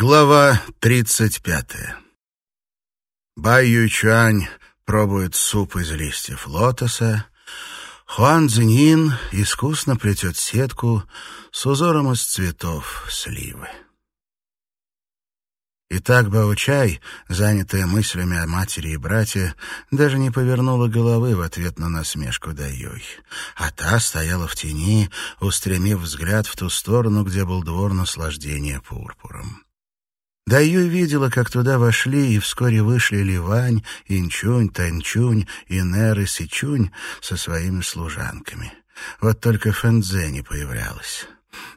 Глава 35. Бай Юйчуань пробует суп из листьев лотоса. Хуан Цзиньин искусно плетет сетку с узором из цветов сливы. Итак, Баучай, занятая мыслями о матери и брате, даже не повернула головы в ответ на насмешку Даюй. А та стояла в тени, устремив взгляд в ту сторону, где был двор наслаждения пурпуром. Даюй видела, как туда вошли и вскоре вышли Ливань, Инчунь, Танчунь, Инер и Сичунь со своими служанками. Вот только Фэнзе не появлялась.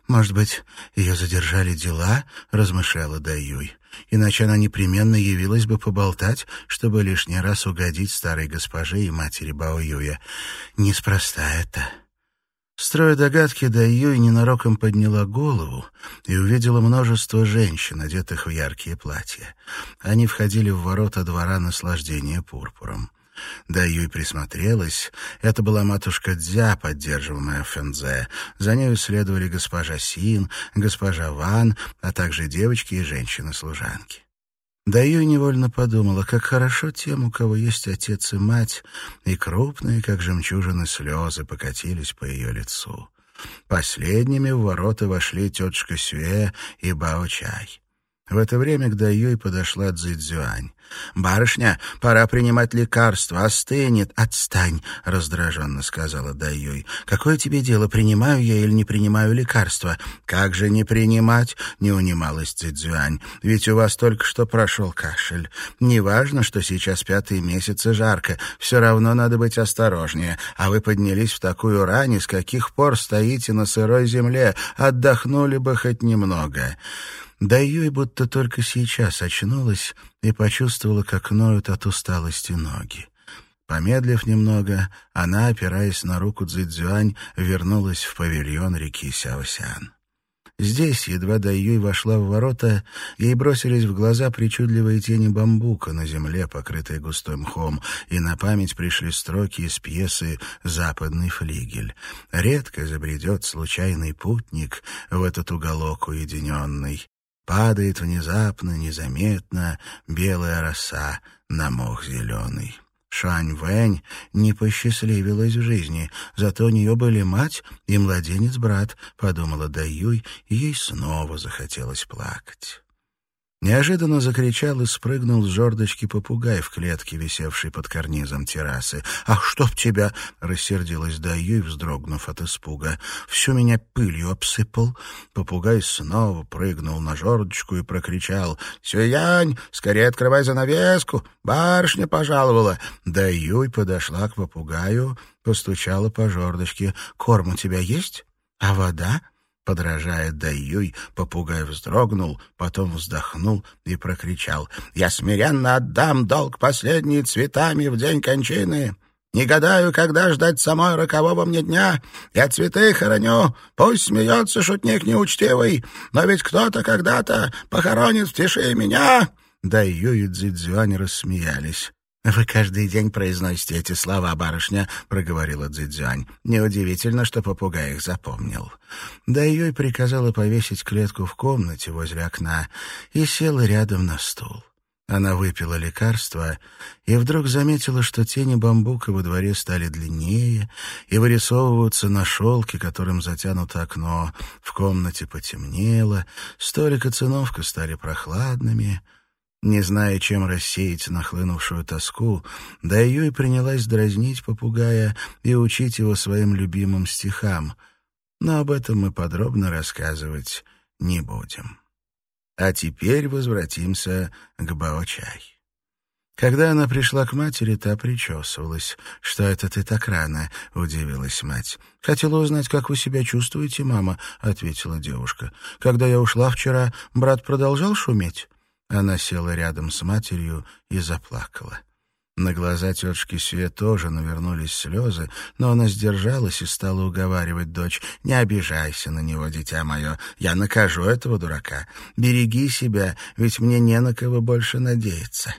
«Может быть, ее задержали дела?» — размышляла Даюй. «Иначе она непременно явилась бы поболтать, чтобы лишний раз угодить старой госпоже и матери Баоюя. Неспроста это». Строя догадки, Даюй ненароком подняла голову и увидела множество женщин, одетых в яркие платья. Они входили в ворота двора наслаждения пурпуром. Даюй присмотрелась. Это была матушка Дзя, поддерживаемая Фэнзе. За нею следовали госпожа Син, госпожа Ван, а также девочки и женщины-служанки. Даю невольно подумала, как хорошо тем, у кого есть отец и мать, и крупные, как жемчужины, слезы покатились по ее лицу. Последними в ворота вошли тетушка Сюэ и Бао Чай. В это время к Даюй подошла Цзюань. «Барышня, пора принимать лекарство, остынет». «Отстань», — раздраженно сказала Даюй. «Какое тебе дело, принимаю я или не принимаю лекарство?» «Как же не принимать?» — не унималась Цзюань. «Ведь у вас только что прошел кашель. Неважно, что сейчас пятый месяц и жарко, все равно надо быть осторожнее. А вы поднялись в такую рань, с каких пор стоите на сырой земле? Отдохнули бы хоть немного». Да Юй будто только сейчас очнулась и почувствовала, как ноют от усталости ноги. Помедлив немного, она, опираясь на руку Цзэцзюань, вернулась в павильон реки Сяосян. Здесь, едва Даюй вошла в ворота, ей бросились в глаза причудливые тени бамбука на земле, покрытой густой мхом, и на память пришли строки из пьесы «Западный флигель». Редко забредет случайный путник в этот уголок уединенный, Падает внезапно, незаметно, белая роса на мох зеленый. Шань Вэнь не посчастливилась в жизни, зато у нее были мать и младенец-брат, подумала Даюй, и ей снова захотелось плакать. Неожиданно закричал и спрыгнул с жердочки попугай в клетке, висевшей под карнизом террасы. «Ах, чтоб тебя!» — рассердилась Даюй, вздрогнув от испуга. «Всю меня пылью обсыпал». Попугай снова прыгнул на жердочку и прокричал. «Сюянь, скорее открывай занавеску! Барышня пожаловала!» Даюй подошла к попугаю, постучала по жердочке. «Корм у тебя есть? А вода?» Подражая Даюй, попугай вздрогнул, потом вздохнул и прокричал. «Я смиренно отдам долг последние цветами в день кончины. Не гадаю, когда ждать самой рокового мне дня. Я цветы хороню, пусть смеется шутник неучтивый, но ведь кто-то когда-то похоронит в тиши меня». Даюй и Цзидзюань рассмеялись. «Вы каждый день произносите эти слова, барышня», — проговорила Цзэцзюань. «Неудивительно, что попугай их запомнил». Да ее и приказала повесить клетку в комнате возле окна и села рядом на стул. Она выпила лекарство и вдруг заметила, что тени бамбука во дворе стали длиннее и вырисовываются на шелке, которым затянуто окно. В комнате потемнело, столик и циновка стали прохладными — не зная, чем рассеять нахлынувшую тоску, Даюй принялась дразнить попугая и учить его своим любимым стихам. Но об этом мы подробно рассказывать не будем. А теперь возвратимся к Баочай. Когда она пришла к матери, та причесывалась. «Что это ты так рано?» — удивилась мать. «Хотела узнать, как вы себя чувствуете, мама», — ответила девушка. «Когда я ушла вчера, брат продолжал шуметь?» Она села рядом с матерью и заплакала. На глаза тетушки Сюэ тоже навернулись слезы, но она сдержалась и стала уговаривать дочь. «Не обижайся на него, дитя мое. Я накажу этого дурака. Береги себя, ведь мне не на кого больше надеяться».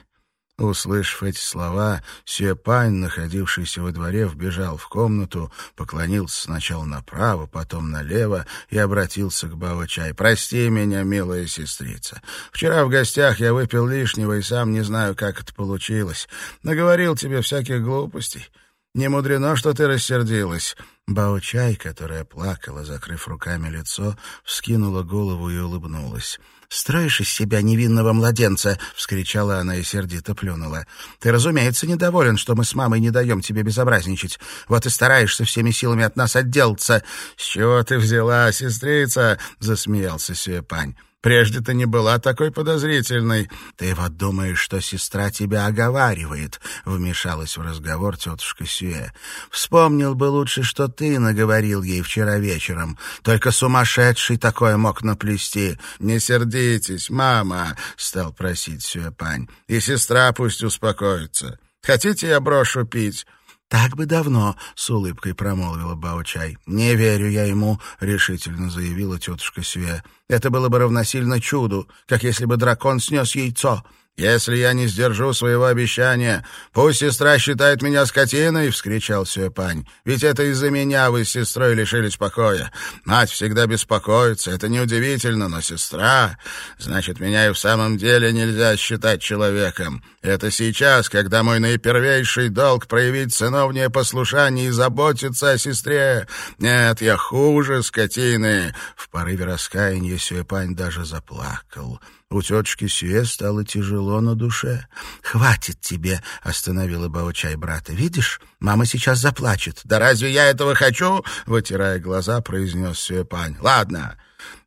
Услышав эти слова, Сюэпань, находившийся во дворе, вбежал в комнату, поклонился сначала направо, потом налево и обратился к Бао-чай. «Прости меня, милая сестрица. Вчера в гостях я выпил лишнего и сам не знаю, как это получилось. Наговорил тебе всяких глупостей. Не мудрено, что ты рассердилась». Бао-чай, которая плакала, закрыв руками лицо, вскинула голову и улыбнулась. «Строишь из себя невинного младенца!» — вскричала она и сердито плюнула. «Ты, разумеется, недоволен, что мы с мамой не даем тебе безобразничать. Вот и стараешься всеми силами от нас отделаться». «С чего ты взяла, сестрица?» — засмеялся Сюэпань. Прежде ты не была такой подозрительной. Ты вот думаешь, что сестра тебя оговаривает, — вмешалась в разговор тетушка Сюэ. Вспомнил бы лучше, что ты наговорил ей вчера вечером. Только сумасшедший такое мог наплести. Не сердитесь, мама, — стал просить Сюэ Пань. И сестра пусть успокоится. Хотите, я брошу пить? «Так бы давно», — с улыбкой промолвила Баучай. «Не верю я ему», — решительно заявила тетушка Све. «Это было бы равносильно чуду, как если бы дракон снес яйцо. «Если я не сдержу своего обещания, пусть сестра считает меня скотиной!» — вскричал Сюэпань. «Ведь это из-за меня вы с сестрой лишились покоя. Мать всегда беспокоится, это неудивительно, но сестра... Значит, меня и в самом деле нельзя считать человеком. Это сейчас, когда мой наипервейший долг проявить сыновнее послушание и заботиться о сестре. Нет, я хуже скотины!» В порыве раскаяния Сюэпань даже заплакал. У тетушки Сюэ стало тяжело на душе. «Хватит тебе!» — остановила Баучай брата. «Видишь, мама сейчас заплачет». «Да разве я этого хочу?» — вытирая глаза, произнес Сюэпань. «Ладно,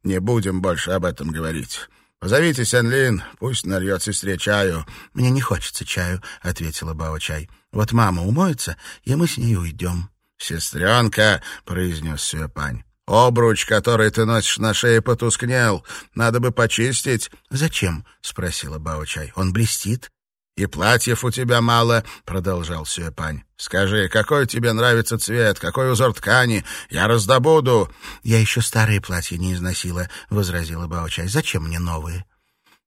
не будем больше об этом говорить». «Позовите Сен-Лин, пусть нальет сестре чаю». «Мне не хочется чаю», — ответила Бао-чай. «Вот мама умоется, и мы с ней уйдем». «Сестренка», — произнес Сюэпань, Обруч, который ты носишь на шее, потускнел. Надо бы почистить. — Зачем? — спросила Баучай. — Он блестит. — И платьев у тебя мало, — продолжал Сюэпань. — Скажи, какой тебе нравится цвет, какой узор ткани? Я раздобуду. — Я еще старые платья не износила, — возразила Баучай. — Зачем мне новые?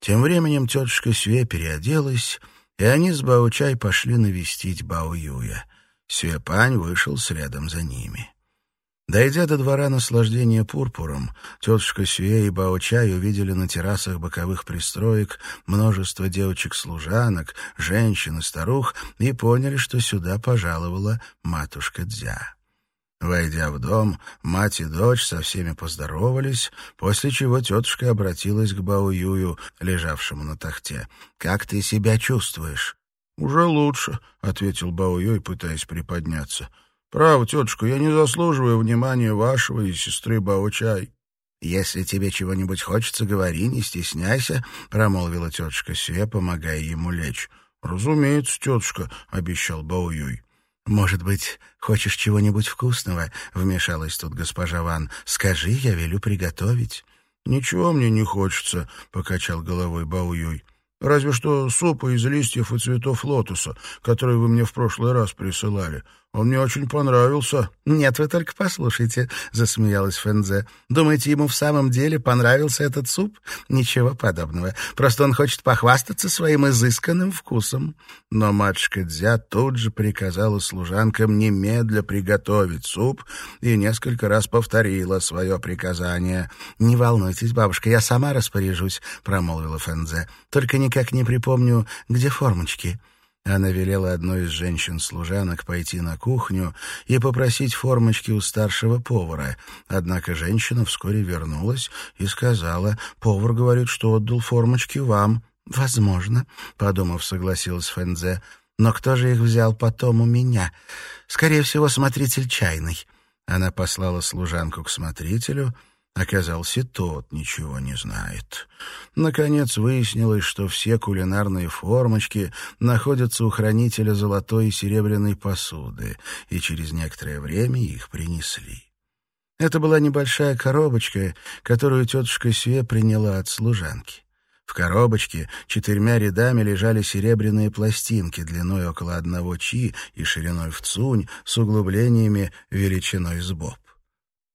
Тем временем тетушка Сюэ переоделась, и они с Баучай пошли навестить Бао Юя. Сюэпань вышел следом за ними. Дойдя до двора наслаждения пурпуром, тетушка Сюэ и Бао-Чай увидели на террасах боковых пристроек множество девочек-служанок, женщин и старух и поняли, что сюда пожаловала матушка Дзя. Войдя в дом, мать и дочь со всеми поздоровались, после чего тетушка обратилась к Бао-Юю, лежавшему на тахте. «Как ты себя чувствуешь?» «Уже лучше», — ответил Бао-Юй, пытаясь приподняться. Право, тетушка, я не заслуживаю внимания вашего и сестры Бао-чай. «Если тебе чего-нибудь хочется, говори, не стесняйся», — промолвила тетушка Сюэ, помогая ему лечь. «Разумеется, тетушка», — обещал Бао-Юй. «Может быть, хочешь чего-нибудь вкусного?» — вмешалась тут госпожа Ван. «Скажи, я велю приготовить». «Ничего мне не хочется», — покачал головой Бао-Юй. «Разве что супа из листьев и цветов лотоса, который вы мне в прошлый раз присылали. Он мне очень понравился». «Нет, вы только послушайте», — засмеялась Фензе. «Думаете, ему в самом деле понравился этот суп? Ничего подобного. Просто он хочет похвастаться своим изысканным вкусом». Но матушка Дзя тут же приказала служанкам немедля приготовить суп и несколько раз повторила свое приказание. «Не волнуйтесь, бабушка, я сама распоряжусь», — промолвила Фензе. «Только никак не припомню, где формочки». Она велела одной из женщин-служанок пойти на кухню и попросить формочки у старшего повара. Однако женщина вскоре вернулась и сказала, «Повар говорит, что отдал формочки вам». «Возможно», — подумав, согласилась Фэнзе. «Но кто же их взял потом у меня? Скорее всего, смотритель чайный». Она послала служанку к смотрителю — Оказался, тот ничего не знает. Наконец выяснилось, что все кулинарные формочки находятся у хранителя золотой и серебряной посуды, и через некоторое время их принесли. Это была небольшая коробочка, которую тетушка Сюэ приняла от служанки. В коробочке четырьмя рядами лежали серебряные пластинки длиной около одного чи и шириной в цунь с углублениями величиной с боб.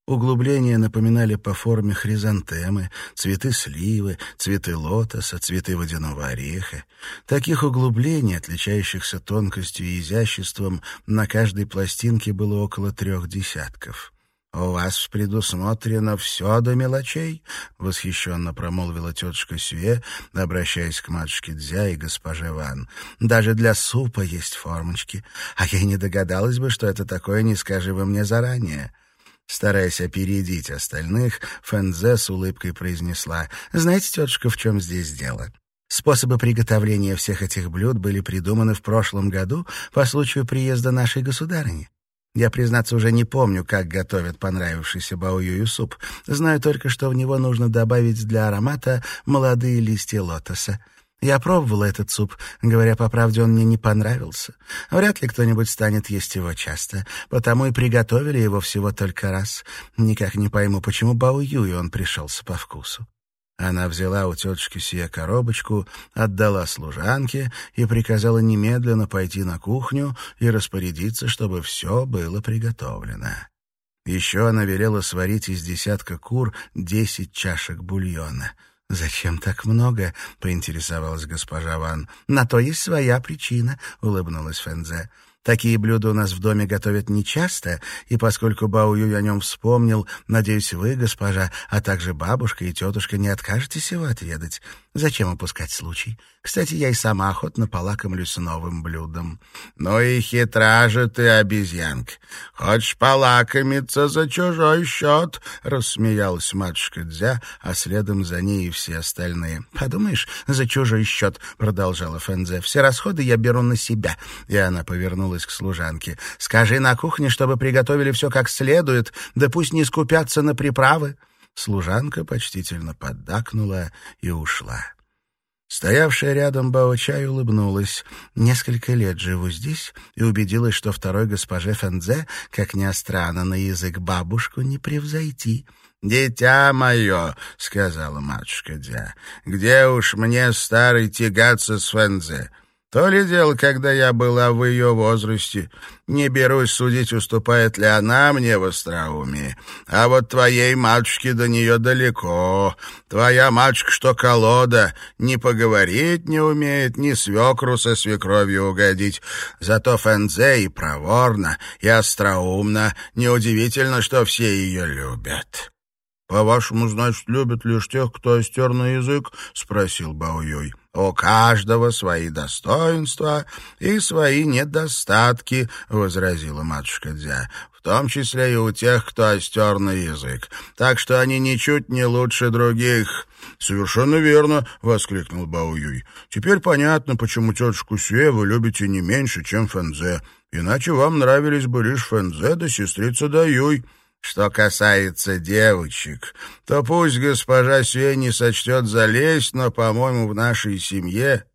Углубления напоминали по форме хризантемы, цветы сливы, цветы лотоса, цветы водяного ореха. Таких углублений, отличающихся тонкостью и изяществом, на каждой пластинке было около трех десятков. «У вас предусмотрено все до мелочей», — восхищенно промолвила тетушка Сюэ, обращаясь к матушке Дзя и госпоже Ван. «Даже для супа есть формочки, а я не догадалась бы, что это такое, не скажи вы мне заранее». Стараясь опередить остальных, Фэнзе с улыбкой произнесла, «Знаете, тетушка, в чем здесь дело?» Способы приготовления всех этих блюд были придуманы в прошлом году по случаю приезда нашей государыни. Я, признаться, уже не помню, как готовят понравившийся баоюю суп. Знаю только, что в него нужно добавить для аромата молодые листья лотоса. Я пробовала этот суп. Говоря по правде, он мне не понравился. Вряд ли кто-нибудь станет есть его часто. Потому и приготовили его всего только раз. Никак не пойму, почему Бао Юй он пришелся по вкусу. Она взяла у тетушки Сия коробочку, отдала служанке и приказала немедленно пойти на кухню и распорядиться, чтобы все было приготовлено. Еще она велела сварить из десятка кур десять чашек бульона — «Зачем так много?» — поинтересовалась госпожа Ван. «На то есть своя причина», — улыбнулась Фэнзе. Такие блюда у нас в доме готовят нечасто, и поскольку Бао Юй о нем вспомнил, надеюсь, вы, госпожа, а также бабушка и тетушка не откажетесь его отведать. Зачем упускать случай? Кстати, я и сама охотно полакомлюсь новым блюдом. Ну и хитра же ты, обезьянка. Хочешь полакомиться за чужой счет? Рассмеялась матушка Дзя, а следом за ней и все остальные. Подумаешь, за чужой счет, продолжала Фэнзе. Все расходы я беру на себя. И она повернулась к служанке. Скажи на кухне, чтобы приготовили все как следует, да пусть не скупятся на приправы. Служанка почтительно поддакнула и ушла. Стоявшая рядом Бао-чай улыбнулась. Несколько лет живу здесь и убедилась, что второй госпоже Фэнзе, как ни странно, на язык бабушку не превзойти. «Дитя мое», — сказала матушка Дя, — «где уж мне, старый, тягаться с Фэнзе? То ли дело, когда я была в ее возрасте. Не берусь судить, уступает ли она мне в остроумии. А вот твоей матушке до нее далеко. Твоя матушка, что колода, ни поговорить не умеет, ни свекру со свекровью угодить. Зато Фэнзе и проворно, и остроумно. Неудивительно, что все ее любят. «По-вашему, значит, любят лишь тех, кто остер на язык?» — спросил Баоюй. «У каждого свои достоинства и свои недостатки», — возразила матушка Дзя, «в том числе и у тех, кто остер на язык. Так что они ничуть не лучше других». «Совершенно верно», — воскликнул Баоюй. «Теперь понятно, почему тетушку Сюэ вы любите не меньше, чем Фэнзе. Иначе вам нравились бы лишь Фэнзе да сестрица Даюй». Что касается девочек, то пусть госпожа Сюэ не сочтет залезть, но, по-моему, в нашей семье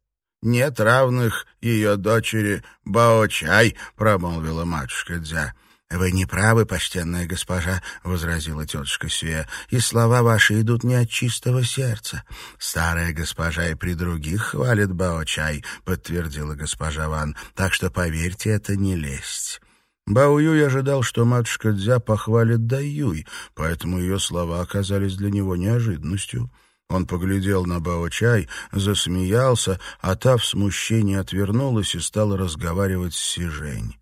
нет равных ее дочери Бао-чай, промолвила матушка Дзя. «Вы не правы, почтенная госпожа», — возразила тетушка Сюэ, «и слова ваши идут не от чистого сердца. Старая госпожа и при других хвалит Бао-чай», — подтвердила госпожа Ван, «так что, поверьте, это не лесть». Бао Юй ожидал, что матушка Дзя похвалит Дай Юй, поэтому ее слова оказались для него неожиданностью. Он поглядел на Бао-чай, засмеялся, а та в смущении отвернулась и стала разговаривать с Сижень.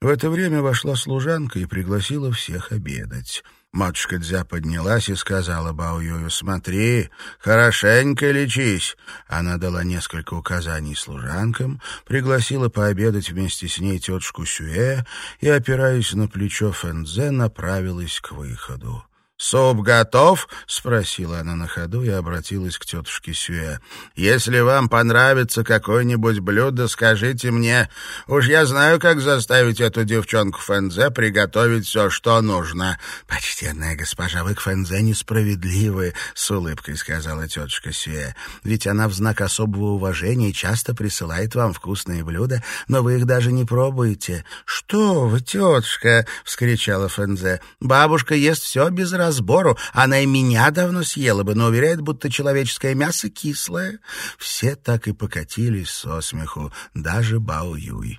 В это время вошла служанка и пригласила всех обедать. Матушка Дзя поднялась и сказала Бао-Юю, «Смотри, хорошенько лечись». Она дала несколько указаний служанкам, пригласила пообедать вместе с ней тетушку Сюэ и, опираясь на плечо Фэнзе, направилась к выходу. «Суп готов?» — спросила она на ходу и обратилась к тетушке Сюэ. «Если вам понравится какое-нибудь блюдо, скажите мне. Уж я знаю, как заставить эту девчонку Фэнзе приготовить все, что нужно». «Почтенная госпожа, вы к Фэнзе несправедливы», — с улыбкой сказала тетушка Сюэ. «Ведь она в знак особого уважения часто присылает вам вкусные блюда, но вы их даже не пробуете». «Что вы, тетушка!» — вскричала Фэнзе. «Бабушка ест все без разницы разбору. Она и меня давно съела бы, но уверяет, будто человеческое мясо кислое. Все так и покатились со смеху, даже Бао Юй.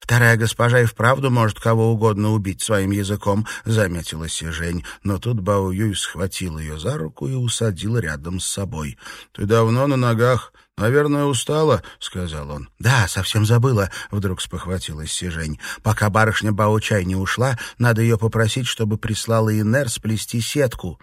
«Вторая госпожа и вправду может кого угодно убить своим языком», — заметила Сижень, но тут Бао Юй схватил ее за руку и усадил рядом с собой. «Ты давно на ногах?» «Наверное, устала», — сказал он. «Да, совсем забыла», — вдруг спохватилась Сижень. «Пока барышня Бао-чай не ушла, надо ее попросить, чтобы прислала Инер сплести сетку».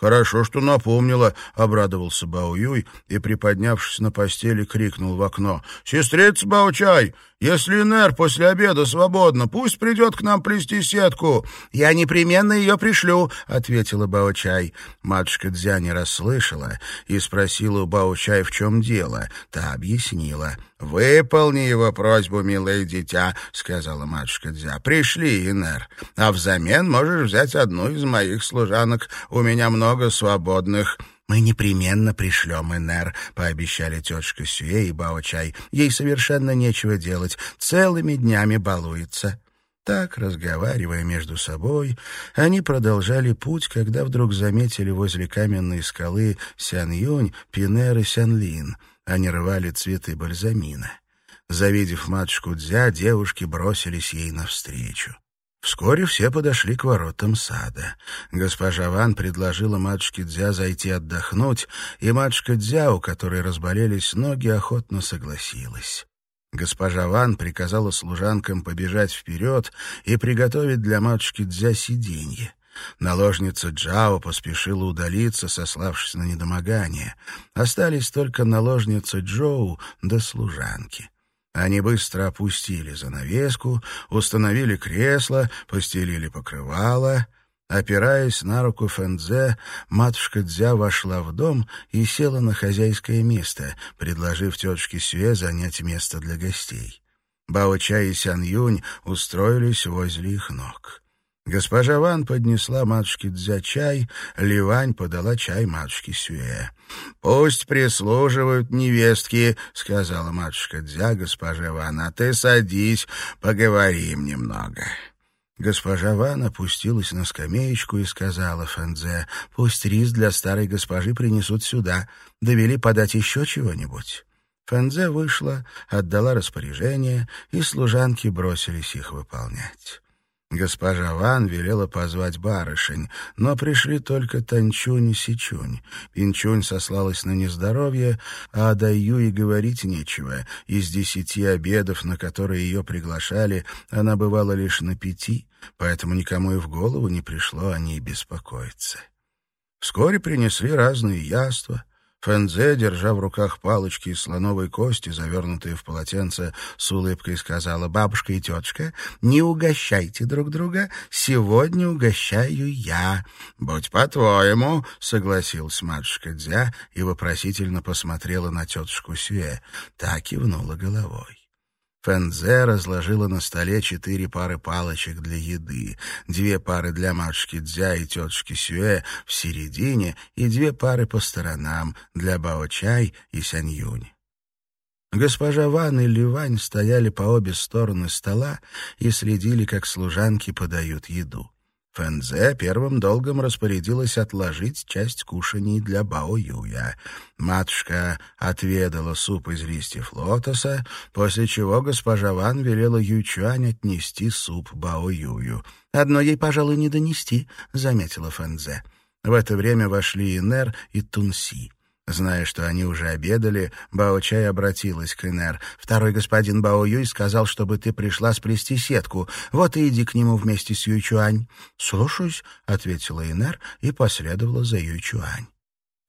«Хорошо, что напомнила», — обрадовался Бао Юй и, приподнявшись на постели, крикнул в окно. «Сестрица Бао-чай, если Нер после обеда свободна, пусть придет к нам плести сетку». «Я непременно ее пришлю», — ответила Бао-чай. Матушка Дзя не расслышала и спросила у Бао-чай, в чем дело. Та объяснила. «Выполни его просьбу, милое дитя», — сказала матушка Дзя. «Пришли, Инер, а взамен можешь взять одну из моих служанок. У меня много свободных». «Мы непременно пришлем Энер», — пообещали тетушка Сюэ и Бао-чай. «Ей совершенно нечего делать, целыми днями балуется». Так, разговаривая между собой, они продолжали путь, когда вдруг заметили возле каменной скалы Сян-Юнь, Пинер и Сян-Лин. Они рвали цветы бальзамина. Завидев матушку Дзя, девушки бросились ей навстречу. Вскоре все подошли к воротам сада. Госпожа Ван предложила матушке Дзя зайти отдохнуть, и матушка Дзя, у которой разболелись ноги, охотно согласилась. Госпожа Ван приказала служанкам побежать вперед и приготовить для матушки Дзя сиденье. Наложница Джао поспешила удалиться, сославшись на недомогание. Остались только наложница Джоу да служанки. Они быстро опустили занавеску, установили кресло, постелили покрывало. Опираясь на руку Фэнзе, матушка Дзя вошла в дом и села на хозяйское место, предложив тетушке Сюэ занять место для гостей. Бао-Чай и Сян Юнь устроились возле их ног. Госпожа Ван поднесла матушке Дзя чай, Ливань подала чай матушке Сюэ. «Пусть прислуживают невестки», — сказала матушка Дзя госпоже Ван, — «а ты садись, поговорим немного». Госпожа Ван опустилась на скамеечку и сказала Фэнзе, «Пусть рис для старой госпожи принесут сюда. Довели подать еще чего-нибудь». Фэнзе вышла, отдала распоряжение, и служанки бросились их выполнять. Госпожа Ван велела позвать барышень, но пришли только Танчунь и Сичунь. Пинчунь сослалась на нездоровье, а Даю и говорить нечего. Из десяти обедов, на которые ее приглашали, она бывала лишь на пяти, поэтому никому и в голову не пришло о ней беспокоиться. Вскоре принесли разные яства — Фэнзе, держа в руках палочки из слоновой кости, завернутые в полотенце, с улыбкой сказала, «Бабушка и тетушка, не угощайте друг друга, сегодня угощаю я». «Будь по-твоему», — согласилась матушка Дзя и вопросительно посмотрела на тетушку Сюэ. Та кивнула головой. Фэнзе разложила на столе четыре пары палочек для еды, две пары для матушки Дзя и тетушки Сюэ в середине и две пары по сторонам для Бао-Чай и Сянь-Юнь. Госпожа Ван и Ливань стояли по обе стороны стола и следили, как служанки подают еду. Фэнзе первым долгом распорядилась отложить часть кушаний для Бао Юя. Матушка отведала суп из листьев лотоса, после чего госпожа Ван велела Ючуань отнести суп Бао Юю. «Одно ей, пожалуй, не донести», — заметила Фэнзе. В это время вошли Инер и Тунси. Зная, что они уже обедали, Бао-Чай обратилась к Инер. «Второй господин Бао-Юй сказал, чтобы ты пришла сплести сетку. Вот и иди к нему вместе с Юйчуань». «Слушаюсь», — ответила Инер и последовала за Юйчуань.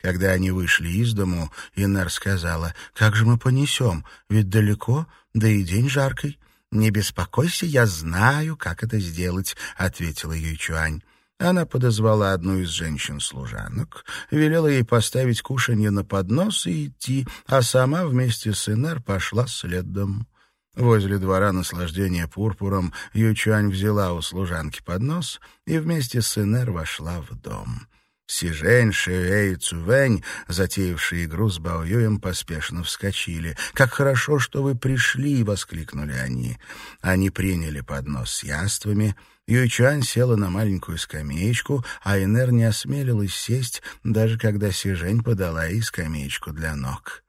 Когда они вышли из дому, Инер сказала, «Как же мы понесем? Ведь далеко, да и день жаркий». «Не беспокойся, я знаю, как это сделать», — ответила Юйчуань. Она подозвала одну из женщин-служанок, велела ей поставить кушанье на поднос и идти, а сама вместе с Инер пошла следом. Возле двора наслаждения пурпуром Ючуань взяла у служанки поднос и вместе с Инер вошла в дом. Сижень, Шиэй и Цувэнь, затеявшие игру с Баоюем, поспешно вскочили. «Как хорошо, что вы пришли!» — воскликнули они. Они приняли поднос с яствами. Юйчуань села на маленькую скамеечку, а Энер не осмелилась сесть, даже когда Сижень подала ей скамеечку для ног.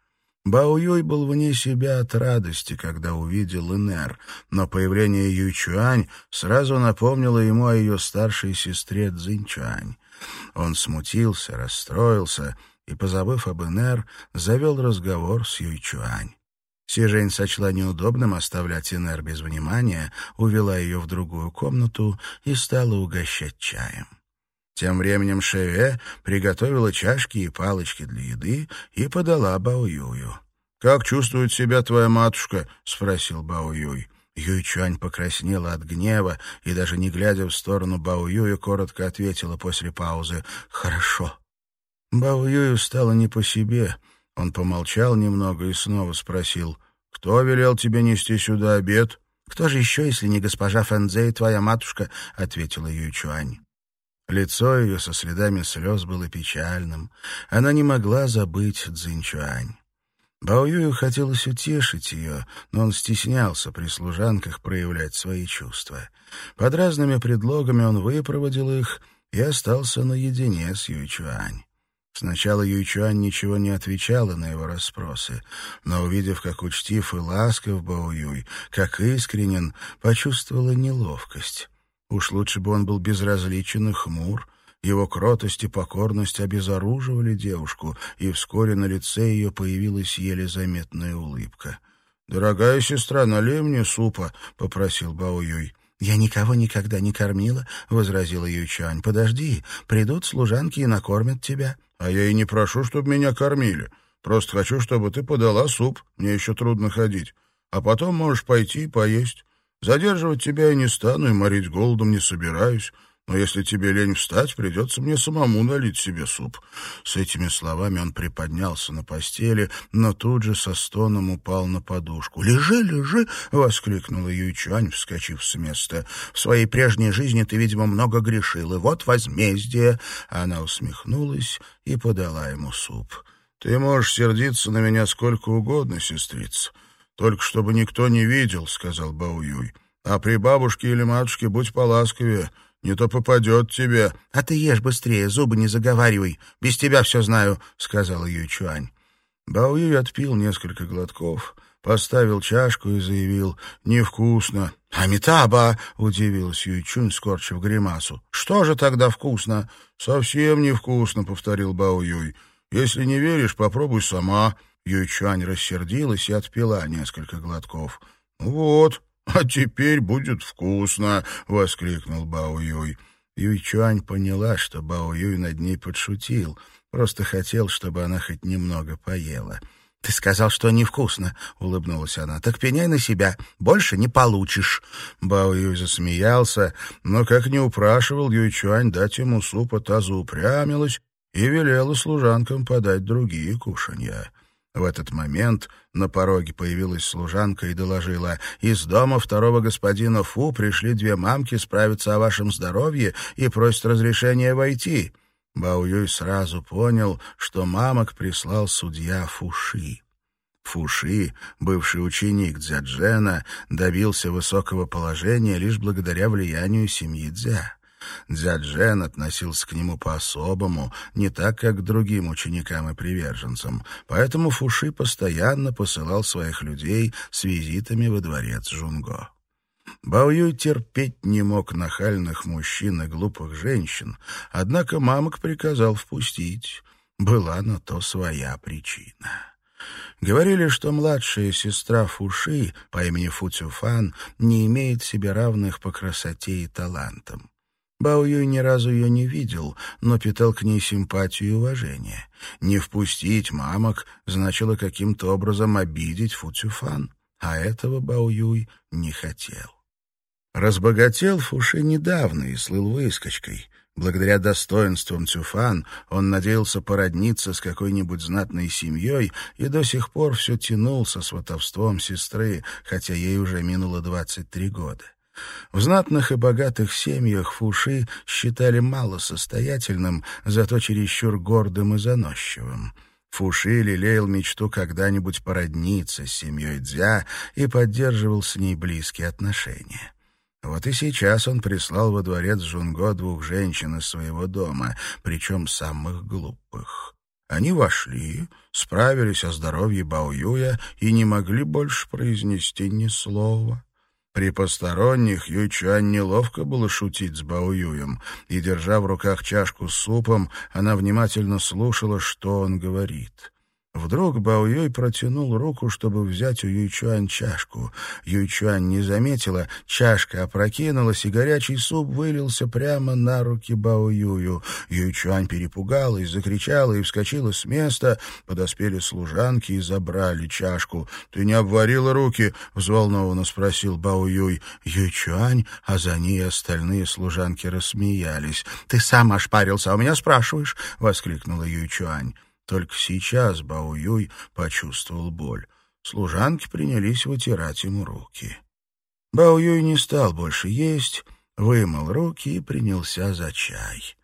Бао Юй был вне себя от радости, когда увидел Инер, но появление Юйчуань сразу напомнило ему о ее старшей сестре Цзиньчуань. Он смутился, расстроился и, позабыв об Инер, завел разговор с Юйчуань. Сижень сочла неудобным оставлять Инер без внимания, увела ее в другую комнату и стала угощать чаем. Тем временем Шеве приготовила чашки и палочки для еды и подала Баоюю. «Как чувствует себя твоя матушка?» — спросил Баоюй. Юйчуань покраснела от гнева и, даже не глядя в сторону Баоюя, коротко ответила после паузы «Хорошо». Баоюю стало не по себе. Он помолчал немного и снова спросил «Кто велел тебе нести сюда обед?» «Кто же еще, если не госпожа Фэнзе и твоя матушка?» — ответила Юйчуань. Лицо ее со следами слез было печальным. Она не могла забыть Цзиньчуань. Баоюю хотелось утешить ее, но он стеснялся при служанках проявлять свои чувства. Под разными предлогами он выпроводил их и остался наедине с Юйчуань. Сначала Юйчуань ничего не отвечала на его расспросы, но, увидев, как учтив и ласков Баоюй, как искренен, почувствовала неловкость. Уж лучше бы он был безразличен и хмур. Его кротость и покорность обезоруживали девушку, и вскоре на лице ее появилась еле заметная улыбка. «Дорогая сестра, налей мне супа», — попросил Бао-Юй. «Я никого никогда не кормила», — возразила Ючань. «Подожди, придут служанки и накормят тебя». «А я и не прошу, чтобы меня кормили. Просто хочу, чтобы ты подала суп. Мне еще трудно ходить. А потом можешь пойти и поесть. Задерживать тебя я не стану и морить голодом не собираюсь. Но если тебе лень встать, придется мне самому налить себе суп». С этими словами он приподнялся на постели, но тут же со стоном упал на подушку. «Лежи, лежи!» — воскликнула Юйчуань, вскочив с места. «В своей прежней жизни ты, видимо, много грешил, и вот возмездие!» Она усмехнулась и подала ему суп. «Ты можешь сердиться на меня сколько угодно, сестрица. «Только чтобы никто не видел», — сказал Бауюй. «А при бабушке или матушке будь поласковее, не то попадет тебе». «А ты ешь быстрее, зубы не заговаривай. Без тебя все знаю», — сказала Юйчуань. Баоюй отпил несколько глотков, поставил чашку и заявил «невкусно». «Амитаба!» — удивилась Юйчунь, скорчив гримасу. «Что же тогда вкусно?» «Совсем невкусно», — повторил Баоюй. «Если не веришь, попробуй сама». Юйчуань рассердилась и отпила несколько глотков. «Вот, а теперь будет вкусно!» — воскликнул Бао Юй. Юйчуань поняла, что Бао Юй над ней подшутил, просто хотел, чтобы она хоть немного поела. «Ты сказал, что невкусно», — улыбнулась она. «Так пеняй на себя, больше не получишь». Бао Юй засмеялся, но, как не упрашивал Юйчуань дать ему супа, та заупрямилась и велела служанкам подать другие кушанья. В этот момент на пороге появилась служанка и доложила, «Из дома второго господина Фу пришли две мамки справиться о вашем здоровье и просят разрешения войти». Бао Юй сразу понял, что мамок прислал судья Фуши. Фуши, бывший ученик Дзяджена, добился высокого положения лишь благодаря влиянию семьи Дзя. Дзяджен относился к нему по-особому, не так, как к другим ученикам и приверженцам, поэтому Фуши постоянно посылал своих людей с визитами во дворец Жунго. Баоюй терпеть не мог нахальных мужчин и глупых женщин, однако мамок приказал впустить. Была на то своя причина. Говорили, что младшая сестра Фуши по имени Фу Цюфан не имеет себе равных по красоте и талантам. Бао Юй ни разу ее не видел, но питал к ней симпатию и уважение. Не впустить мамок значило каким-то образом обидеть Фу Цюфан, а этого Бао Юй не хотел. Разбогател Фуши недавно и слыл выскочкой. Благодаря достоинствам Цюфан он надеялся породниться с какой-нибудь знатной семьей и до сих пор все тянулся с сватовством сестры, хотя ей уже минуло двадцать три года. В знатных и богатых семьях Фуши считали малосостоятельным, зато чересчур гордым и заносчивым. Фуши лелеял мечту когда-нибудь породниться с семьей Дзя и поддерживал с ней близкие отношения. Вот и сейчас он прислал во дворец Жунго двух женщин из своего дома, причем самых глупых. Они вошли, справились о здоровье Баоюя и не могли больше произнести ни слова. При посторонних Юйчуань неловко было шутить с Баоюем, и, держа в руках чашку с супом, она внимательно слушала, что он говорит. Вдруг Бао Юй протянул руку, чтобы взять у Юйчуань чашку. Юйчуань не заметила, чашка опрокинулась, и горячий суп вылился прямо на руки Бао Юю. Юйчуань перепугалась, закричала и вскочила с места. Подоспели служанки и забрали чашку. «Ты не обварила руки?» — взволнованно спросил Бао Юй. Юйчуань, а за ней остальные служанки рассмеялись. «Ты сам ошпарился, а у меня спрашиваешь?» — воскликнула Юйчуань. Только сейчас Бао Юй почувствовал боль. Служанки принялись вытирать ему руки. Бао Юй не стал больше есть, вымыл руки и принялся за чай.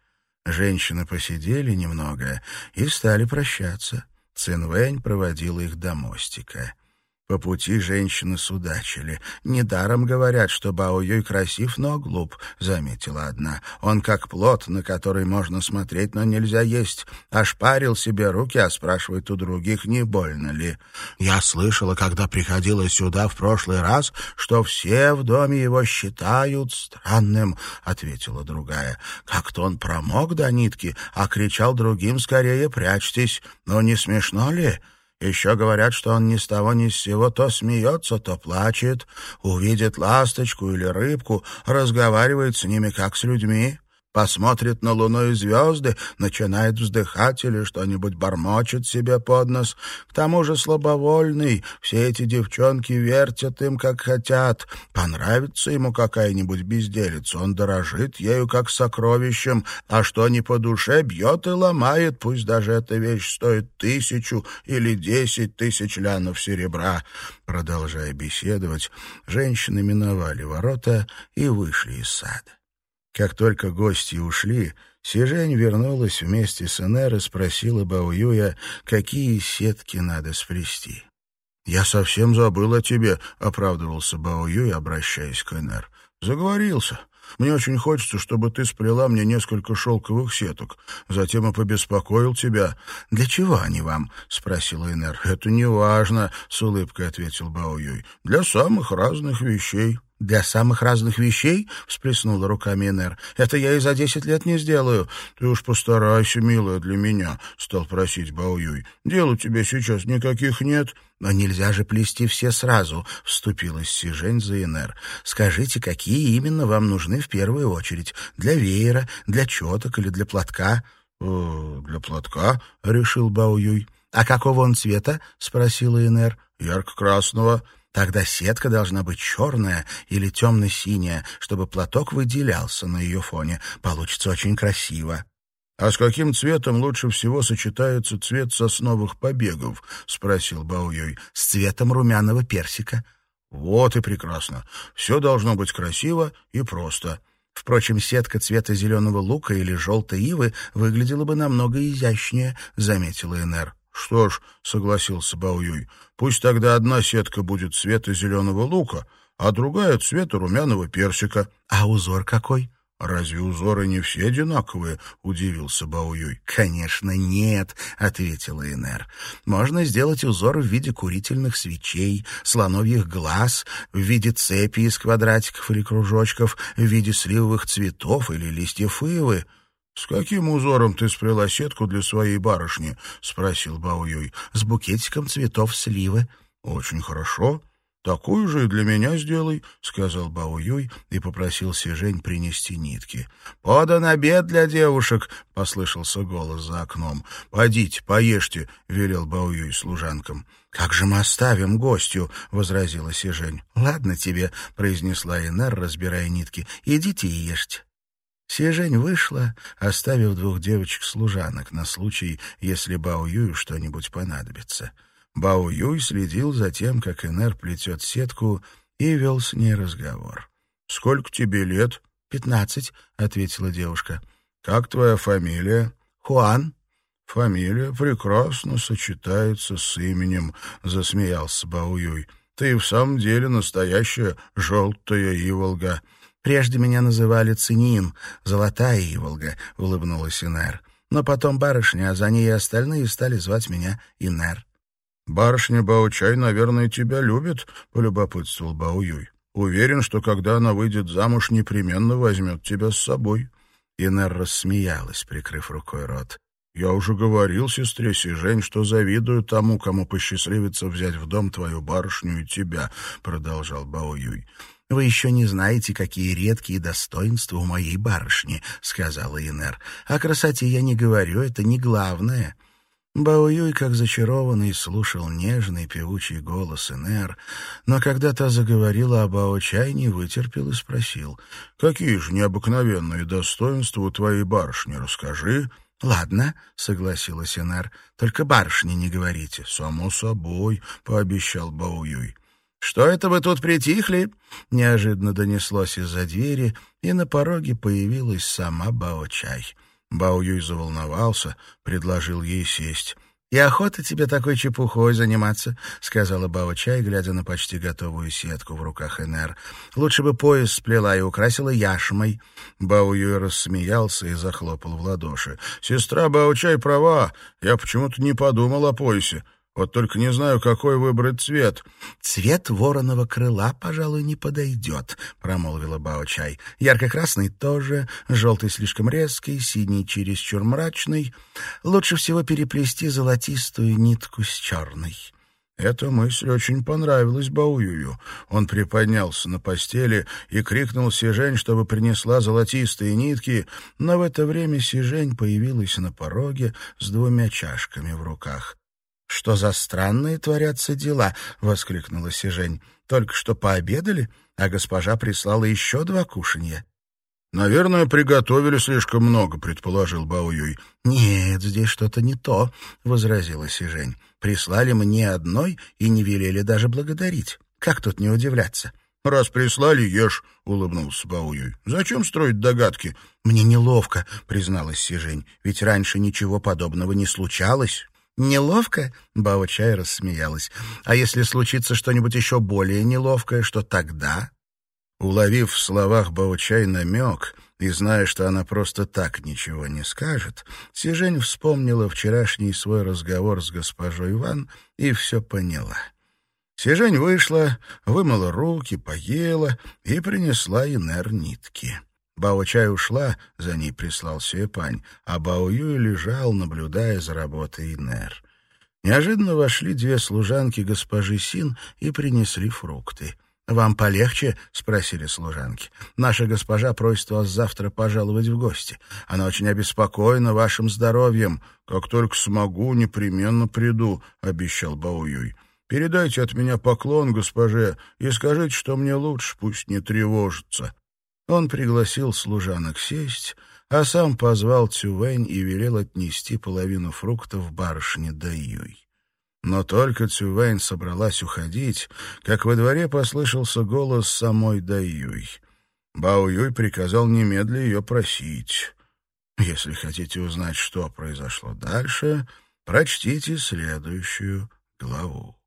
Женщины посидели немного и стали прощаться. Цинвэнь проводил их до мостика. По пути женщины судачили. «Недаром говорят, что Бао Юй красив, но глуп», — заметила одна. «Он как плод, на который можно смотреть, но нельзя есть. Ошпарил себе руки, а спрашивает у других, не больно ли. Я слышала, когда приходила сюда в прошлый раз, что все в доме его считают странным», — ответила другая. «Как-то он промок до нитки, а кричал другим скорее прячьтесь. Но не смешно ли?» Еще говорят, что он ни с того ни с сего то смеется, то плачет, увидит ласточку или рыбку, разговаривает с ними, как с людьми посмотрит на луну и звезды, начинает вздыхать или что-нибудь бормочет себе под нос. К тому же слабовольный, все эти девчонки вертят им, как хотят. Понравится ему какая-нибудь безделица, он дорожит ею, как сокровищем, а что не по душе, бьет и ломает, пусть даже эта вещь стоит тысячу или десять тысяч лянов серебра. Продолжая беседовать, женщины миновали ворота и вышли из сада. Как только гости ушли, Сижень вернулась вместе с Энер и спросила Баоюя, какие сетки надо сплести. «Я совсем забыл о тебе», — оправдывался Баоюй, обращаясь к Энер. «Заговорился. Мне очень хочется, чтобы ты сплела мне несколько шелковых сеток. Затем и побеспокоил тебя. — Для чего они вам? — спросила Энер. — Это не важно, — с улыбкой ответил Баоюй. — Для самых разных вещей. «Для самых разных вещей?» — всплеснула руками Энер. «Это я и за десять лет не сделаю». «Ты уж постарайся, милая, для меня», — стал просить Баоюй. «Дел у тебя сейчас никаких нет». «Но нельзя же плести все сразу», — вступилась Сижень за Энер. «Скажите, какие именно вам нужны в первую очередь? Для веера, для четок или для платка?» «Э, «Для платка», — решил Баоюй. «А какого он цвета?» — спросила Энер. «Ярко-красного». Тогда сетка должна быть черная или темно-синяя, чтобы платок выделялся на ее фоне. Получится очень красиво. — А с каким цветом лучше всего сочетается цвет сосновых побегов? — спросил Баоюй. — С цветом румяного персика. — Вот и прекрасно. Все должно быть красиво и просто. Впрочем, сетка цвета зеленого лука или желтой ивы выглядела бы намного изящнее, — заметила Энер. «Что ж», — согласился Баоюй, — «пусть тогда одна сетка будет цвета зеленого лука, а другая — цвета румяного персика». «А узор какой?» «Разве узоры не все одинаковые?» — удивился Баоюй. «Конечно, нет», — ответила Энер. «Можно сделать узор в виде курительных свечей, слоновьих глаз, в виде цепи из квадратиков или кружочков, в виде сливовых цветов или листьев ивы». «С каким узором ты сплела сетку для своей барышни?» — спросил Баоюй. «С букетиком цветов сливы». «Очень хорошо. Такую же и для меня сделай», — сказал Баоюй и попросил Сижень принести нитки. «Подан обед для девушек», — послышался голос за окном. «Подите, поешьте», — велел Баоюй служанкам. «Как же мы оставим гостю?» — возразила Сижень. «Ладно тебе», — произнесла Инар, разбирая нитки. «Идите и ешьте». Сижень вышла, оставив двух девочек-служанок на случай, если Бао Юю что-нибудь понадобится. Бао Юй следил за тем, как Энер плетет сетку, и вел с ней разговор. «Сколько тебе лет?» «Пятнадцать», — ответила девушка. «Как твоя фамилия?» «Хуан». «Фамилия прекрасно сочетается с именем», — засмеялся Бао Юй. «Ты в самом деле настоящая желтая иволга». «Прежде меня называли Цинин, золотая Иволга», — улыбнулась Инар. но потом барышня, а за ней и остальные стали звать меня Инер. «Барышня Баучай, наверное, тебя любит», — полюбопытствовал Бауюй. «Уверен, что когда она выйдет замуж, непременно возьмет тебя с собой». Инер рассмеялась, прикрыв рукой рот. «Я уже говорил сестре Сижень, что завидую тому, кому посчастливится взять в дом твою барышню и тебя», — продолжал Баоюй. «Вы еще не знаете, какие редкие достоинства у моей барышни», — сказала Инер. «О красоте я не говорю, это не главное». Баоюй, как зачарованный, слушал нежный певучий голос Инер, но когда та заговорила о Бао-чай, не вытерпел и спросил, «Какие же необыкновенные достоинства у твоей барышни, расскажи». «Ладно», — согласилась Инер, — «только барышне не говорите». «Само собой», — пообещал Баоюй. «Что это вы тут притихли?» Неожиданно донеслось из-за двери, и на пороге появилась сама Бао-чай. Бао-Юй заволновался, предложил ей сесть. «И охота тебе такой чепухой заниматься», — сказала Бао-чай, глядя на почти готовую сетку в руках Энер. «Лучше бы пояс сплела и украсила яшмой». Бао-Юй рассмеялся и захлопал в ладоши. «Сестра Бао-чай права. Я почему-то не подумал о поясе. Вот только не знаю, какой выбрать цвет. — Цвет вороного крыла, пожалуй, не подойдет, — промолвила Бао-чай. — Ярко-красный тоже, желтый слишком резкий, синий чересчур мрачный. Лучше всего переплести золотистую нитку с черной. Эта мысль очень понравилась Бауюю. Он приподнялся на постели и крикнул Сижень, чтобы принесла золотистые нитки, но в это время Сижень появилась на пороге с двумя чашками в руках. «Что за странные творятся дела?» — воскликнула Сижень. «Только что пообедали, а госпожа прислала еще два кушанья». «Наверное, приготовили слишком много», — предположил Баоюй. «Нет, здесь что-то не то», — возразила Сижень. «Прислали мне одной и не велели даже благодарить. Как тут не удивляться?» «Раз прислали, ешь», — улыбнулся Баоюй. «Зачем строить догадки?» «Мне неловко», — призналась Сижень. «Ведь раньше ничего подобного не случалось». «Неловко?» — Бао-чай рассмеялась. «А если случится что-нибудь еще более неловкое, что тогда?» Уловив в словах Бао-чай намек и зная, что она просто так ничего не скажет, Сижень вспомнила вчерашний свой разговор с госпожой Иван и все поняла. Сижень вышла, вымыла руки, поела и принесла Инер нитки. Бао-чай ушла, за ней прислал Сюэпань, а Бао-юй лежал, наблюдая за работой Инер. Неожиданно вошли две служанки госпожи Син и принесли фрукты. «Вам полегче?» — спросили служанки. «Наша госпожа просит вас завтра пожаловать в гости. Она очень обеспокоена вашим здоровьем. Как только смогу, непременно приду», — обещал Баоюй. «Передайте от меня поклон госпоже и скажите, что мне лучше, пусть не тревожится». Он пригласил служанок сесть, а сам позвал Цювэнь и велел отнести половину фруктов барышне Даюй. Но только Цювэнь собралась уходить, как во дворе послышался голос самой Даюй. Бао Юй приказал немедля ее просить. Если хотите узнать, что произошло дальше, прочтите следующую главу.